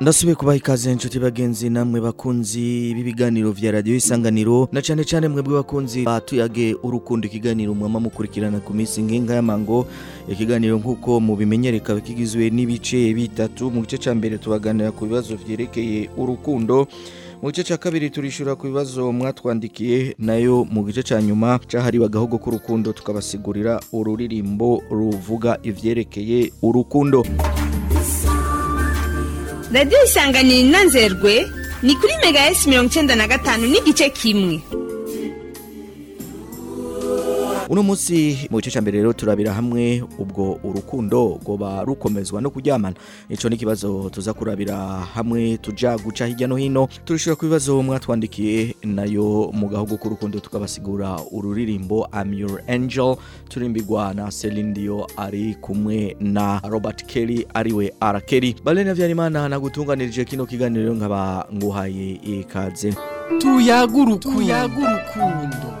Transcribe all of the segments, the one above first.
Ndasubiye kubaha ikaze inshuti bagenzi namwe bakunzi b'ibiganiro vya radio isanganiro na cyane cyane mwebwe bakunzi batuyage urukundo ikiganiro mwama mukurikirana ku minsi nkinga y'amango ikiganiro nkuko mubimenyereka kigizwe n'ibice bitatu mu gice ca mbere tubaganira ku bibazo vyerekeye urukundo mu gice cya kabiri turishura ku bibazo mwatwandikiye nayo mu gice cya nyuma cyahariwe agahogo k'urukundo tukabasigurira ururirimbo ruvuga ivyerekeye urukundo radiyo isanganiro inanzerwe ni kuri mega esi mirongo icyenda na gatanu n'igice kimwe uno munsi mu gice cya mbere rero turabira hamwe ubwo urukundo rwoba rukomezwa no kuryamana icyo ni ikibazo tuza kurabira hamwe tujya guca hirya no hino turushyira ku bibazo mwatwandikiye nayo mu gahugu k'urukundo tukabasigura ururirimbo I'm your angel turimbirwa na Celine ari kumwe na Robert Kelly ariwe R Kelly Balena Vyarimana nagutunganirije kino kiganiro nkaba nguhaye ikaze tuyagurukundo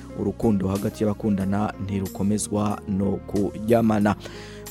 urukundo hagati y'abakundana ntirukomezwa no kujyamana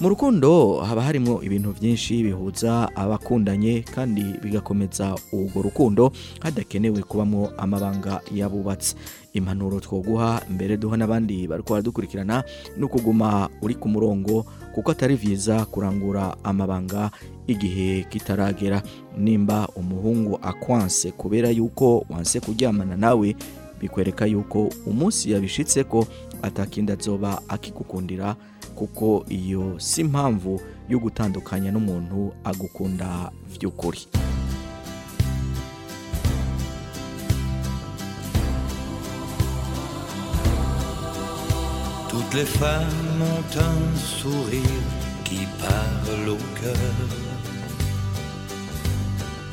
mu rukundo haba harimo ibintu byinshi bihuza abakundanye kandi bigakomeza urwo rukundo hadakenewe kubamo amabanga yabubatse impanuro twoguha mbere duha n'abandi bari dukurikirana no kuguma uri ku murongo kuko atari byiza kurangura amabanga igihe kitaragera nimba umuhungu akwanse kubera yuko wanse kuryamana nawe bikwereka yuko umunsi yabishitse ko atakinda azoba akigukundira kuko iyo si impamvu yo gutandukanya n'umuntu agukunda by'ukuri les femmes ont un sourire qui parle au cœur.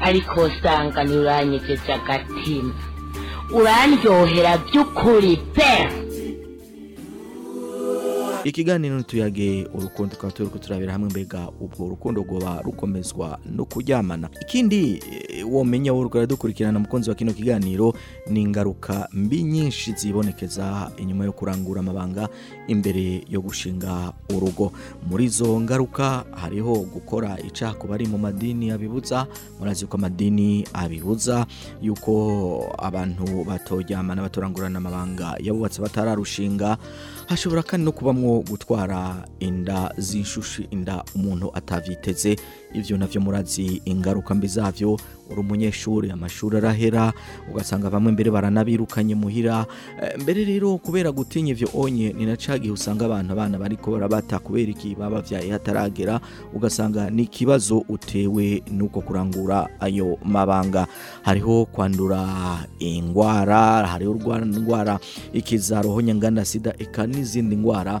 ariko usanga uranyegeje agatima urandyohera by'ukuri pe ikiganiro ntituyage urukundo tukaba turi kuturabira hamwe mbega ubwo urukundo rwoba rukomezwa no kuryamana ikindi womenya worukora dukurikirana umukunzi wa kino kiganiro ni ingaruka mbi nyinshi zibonekeza inyuma yo kurangura amabanga imbere yo gushinga urugo muri izo ngaruka hariho gukora icyaha ku bari mu madini abibuza murazi ko amadini abibuza yuko abantu batoryamana batorangurana amabanga yabubatse batararushinga hashobora kandi no kubamwo gutwara inda z'inshushi inda umuntu atavyiteze ibyo nabyo murazi ingaruka mbi zabyo uri umunyeshuri amashuri arahera ugasanga bamwe mbere baranabirukanye muhira eh, mbere rero kubera gutinya ibyo onye ni na cagihe usanga abana abana bariko barabata kubera iki babavyaye hataragera ugasanga ni ikibazo utewe nuko kurangura ayo mabanga hariho kwandura ingwara hariho indwara ikiza rohonya ngana sida eka n'izindi ndwara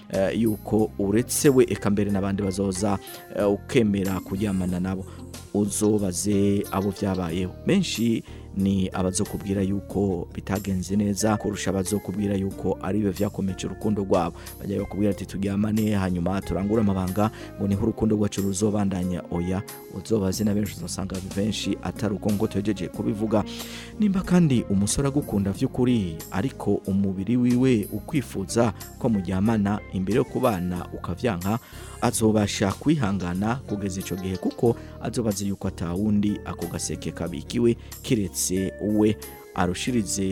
eh, yuko uretse we eka mbere n'abandi bazoza eh, ukemera kuryamana nabo uzobaze abo byabayeho menshi ni abazokubwira yuko bitagenze neza kurusha abazokubwira yuko ari biba byakomeje urukundo rwabo bajya bakubwira ati turyamane hanyuma turangure amabanga ngo niho urukundo rwacu ruzobandanya oya uzobaze na benshi uzasanga benshi atari uko ngo tugejeje kubivuga nimba kandi umusore agukunda by'ukuri ariko umubiri wiwe ukwifuza ko muryamana imbere yo kubana ukavyanka azobasha kwihangana kugeza icyo gihe kuko azobazi yuko atawundi ako gaseke kabikiwe kiretse we arushirize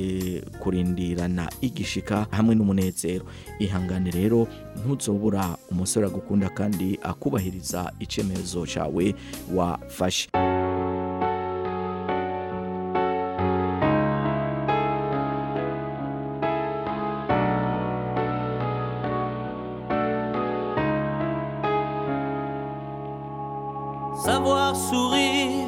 kurindirana igishika hamwe n'umunezero ihangane rero ntuzobura umusore agukunda kandi akubahiriza icyemezo cyawe wafashe savoir sourire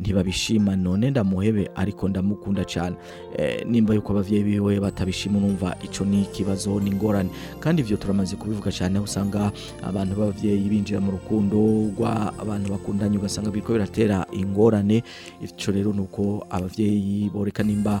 ntibabishima none ndamuhebe ariko ndamukunda cyane eh, nimba yuko ababyeyi biwe batabishima numva icyo ni ikibazo ni ingorane kandi ibyo turamaze kubivuga cyane usanga abantu b'ababyeyi binjira mu rukundo abantu bakundanye ugasanga biriko biratera ingorane icyo rero nuko uko ababyeyi boreka nimba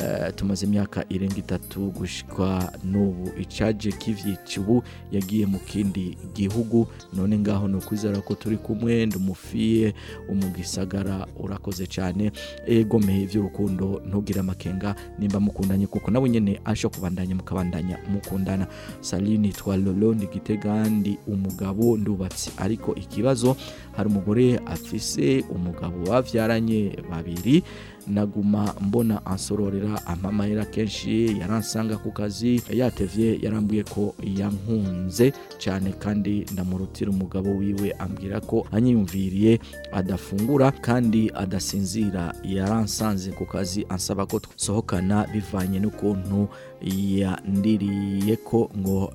eh, tumaze imyaka irenga itatu gushyirwa n'ubu icaje k'ibyicibu yagiye mu kindi gihugu none ngaho ni ukwizera ko turi kumwe ndumufiye umugisagara urakoze cyane egomeye iby'urukundo ntugire amakenga nimba mukundanye kuko nawe nyine asho kubandanya mukabandanya mukundana saline twa lolo ndigitega ndi umugabo ndubatse ariko ikibazo hari umugore afise umugabo babyaranye babiri naguma mbona ansororera ampamaira kenshi yaransanga ku kazi yatevye yarambuye ko yankunze cyane kandi ndamurutira umugabo wiwe ambwira ko anyiyumviriye adafungura kandi adasinzira yaransanze ku kazi ansaba ko sohokana bivanye n'ukuntu yandiriye ko ngo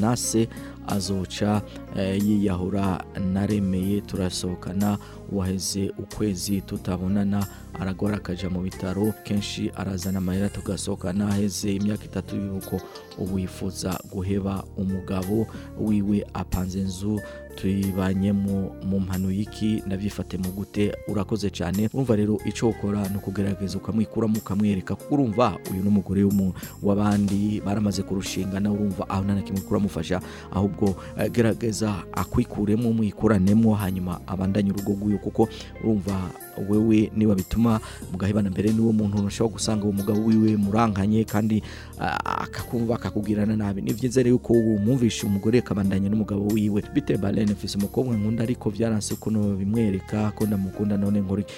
nase azoca eh, yiyahura naremeye turasohokana waheze ukwezi tutabonana aragwara akajya mu bitaro kenshi arazana amarira tugasohokana naheze imyaka itatu y'uko ubu yifuza guheba umugabo wiwe apanze inzu tubibanyemo mu mpano y'iki nabyifate mu gute urakoze cyane urumva rero icyo ukora ni ukugerageza ukamwikuramo ukamwereka kuko urumva uyu ni umugore w'abandi baramaze kurushinga nawe urumva aho nta na kimwe kuramufasha ahubwo eh, gerageza akwikuremo mwikuranemo hanyuma abandanye urugo rw'uyu kuko urumva wewe niba bituma mugahebana mbere n'uwo muntu ushobora gusanga uwo mugabo wiwe muranganye kandi eh, akakumva akakubwirana nabi ni byiza rero ko wumwumvisha umugore akabandanya n'umugabo wiwe bitewe nifise umukobwa nkunda ariko byaranse ko bimwereka ko ndamukunda none nkore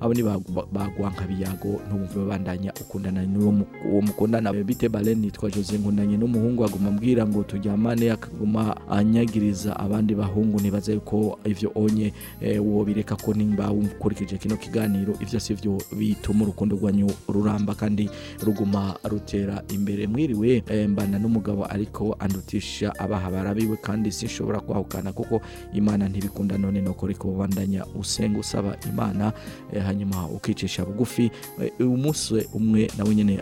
abo ni bagwa biyago ntubumve babandanya ukundana n'uwo mukundana eh, bite barene nitwa jose nkundanye n'umuhungu aguma mbwira ngo tujyamane akaguma anyagiriza abandi bahungu nibaze yuko ibyo onye uwo eh, bireka ko ni bawukurikije kino kiganiro ibyo si byo bituma urukundo rwanyu ruramba kandi ruguma rutera imbere mwiriwe eh, mbana n'umugabo ariko andutisha abaha barabiwe kandi sinshobora kwahukana kuko imana ntibikunda none nuko ariko ubandanya usenga usaba imana eh, hanyuma ukicisha bugufi eh, umunsi umwe nawe nyine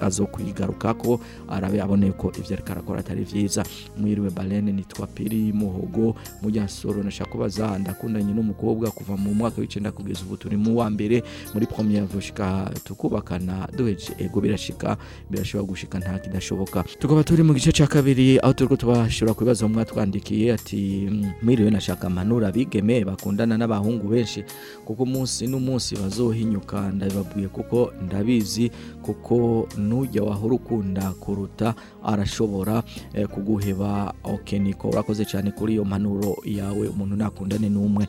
azokwigaruka ko arabe aboneye ko ibyo ariko arakora atari byiza mwiriwe barene nitwa piri muhogo mujyasoro nashaka kubaza ndakundanye n'umukobwa kuva kuva mu mwaka w'icyenda kugeza ubu turi mu wa mbere muri premier vushika tukubakana duheje ego birashika birashobora gushika nta kidashoboka tukaba turi mu gice cya kabiri aho turiko tubashobora kubibaza mwatwandikiye ati mm, mwiriwe nashaka manura bigeme bakundana n'abahungu benshi kuko umunsi n'umunsi bazohinyuka ndabibabwiye kuko ndabizi kuko nujya wahora ukunda kuruta arashobora eh, kuguheba okeniko okay, urakoze cyane kuri iyo mpanuro yawe umuntu nakundane n'umwe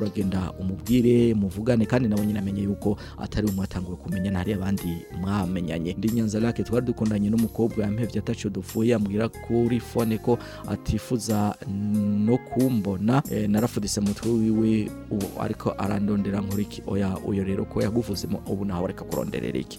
uragenda umubwire muvugane cyane kandi nawe nyine amenye yuko atari umwe atanguye kumenya ntari abandi mwamenyanye ndi nyanza lake twari dukundanye n'umukobwa yampebye atacu dupfuye ambwira kuri fone ko atifuza no kumbona eh, narafudise umutwe wiwe ariko arandondera nkuriki oya uyo rero ko yaguvuzemo ubu nawe reka kuronderera iki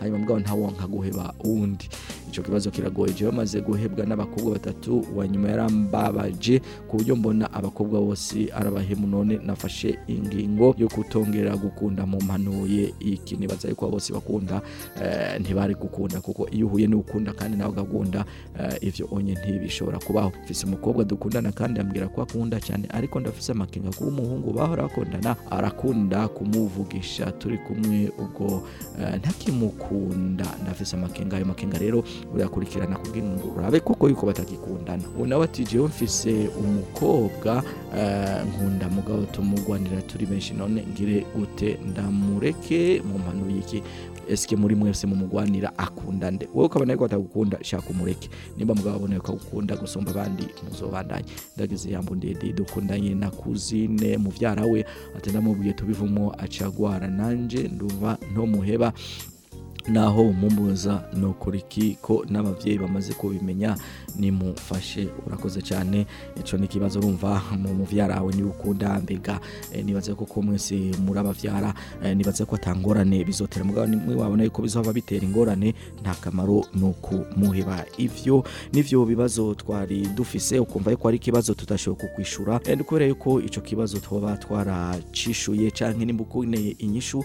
hanyuma mugabo ntawonka guheba undi icyo kibazo kiragoye je bamaze guhebwa n'abakobwa batatu wa nyuma yarambabaje ku buryo mbona abakobwa bose arabahemu none nafashe ingingo yo kutongera gukunda mu mpanuye iki nibaza yuko bose bakunda eh, ntibari gukunda kuko iyo uhuye n'ukunda kandi nawe ugakunda eh, ibyo onye ntibishobora kubaho mfise umukobwa dukundana kandi ambwira ko akunda cyane ariko ndafise amakenga kuba umuhungu bahora bakundana arakunda kumuvugisha gukoresha turi kumwe ubwo eh, ntakimukunda ndafise amakenga ayo makenga rero urayakurikirana kugira ngo urabe koko yuko batagikundana ubu nawe ati jewe mfise umukobwa eh, nkunda mugabo tumugwanira turi benshi none ngire gute ndamureke mu mpanuro y'iki esike muri mwese mumugwanira akunda nde wowe ukabona yuko batagukunda shaka umureke nimba mugabo abona yuko agukunda gusumba abandi muzobandanye ndageze yambo ndende dukundanye na kuzine mubyara we ati ndamubwiye tubivumo acagwara Nanje nduva no muheba naho mumuza ni ukuri ko n'ababyeyi bamaze kubimenya nimufashe urakoze cyane icyo ni ikibazo urumva mu mubyara wawe niba ukunda mbega e, nibaze ko muri murababyara e, nibaze ko atangorane bizotera mugabo nimwe wabona yuko bizaba bitera ingorane nta kamaro ni ukumuheba ibyo n'ibyo bibazo twari dufise ukumva yuko ari ikibazo tutashoboka kwishyura e, kubera yuko icyo kibazo twaba twaracishuye cyangwa nimba ukeneye inyishu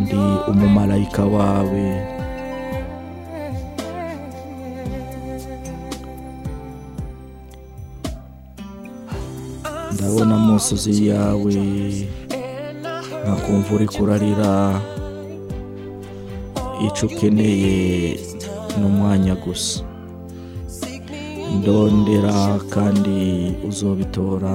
ndi umumarayika wawe ndabona amusozi yawe nkakumva uri kurarira icyo ukeneye ni gusa ndondera kandi uzobitora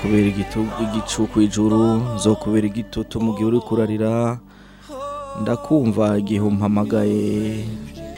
kubera zokubera igicuku ijuru zo kubera igitutu mu gihe uri kurarira ndakumva igihe umpamagaye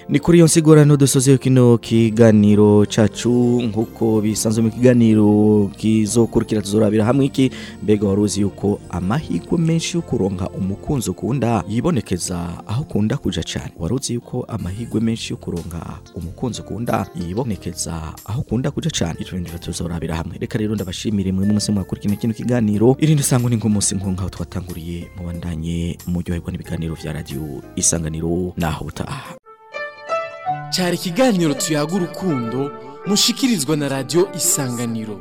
ni kuri iyo nsigurano dusoze kino kiganiro cyacu nk'uko bisanzwe mu kiganiro kizokurikira tuzorabira hamwe iki mbega wari uzi yuko amahirwe menshi yo kuronka umukunzi ukunda yibonekeza aho ukunda kuja cyane wari uzi yuko amahirwe menshi yo kuronka umukunzi ukunda yibonekeza aho ukunda kuja cyane ivyo ndivyo tuzorabira hamwe reka rero ndabashimire mwe mwese mwakurikira kino kiganiro irindi sango ni nk'umunsi nkuru twatanguriye mubandanye muryoherwa n'ibiganiro vya radio isanganiro naho butaha cyari ikiganiro tuyaga urukundo mushikirizwa na radiyo isanganiro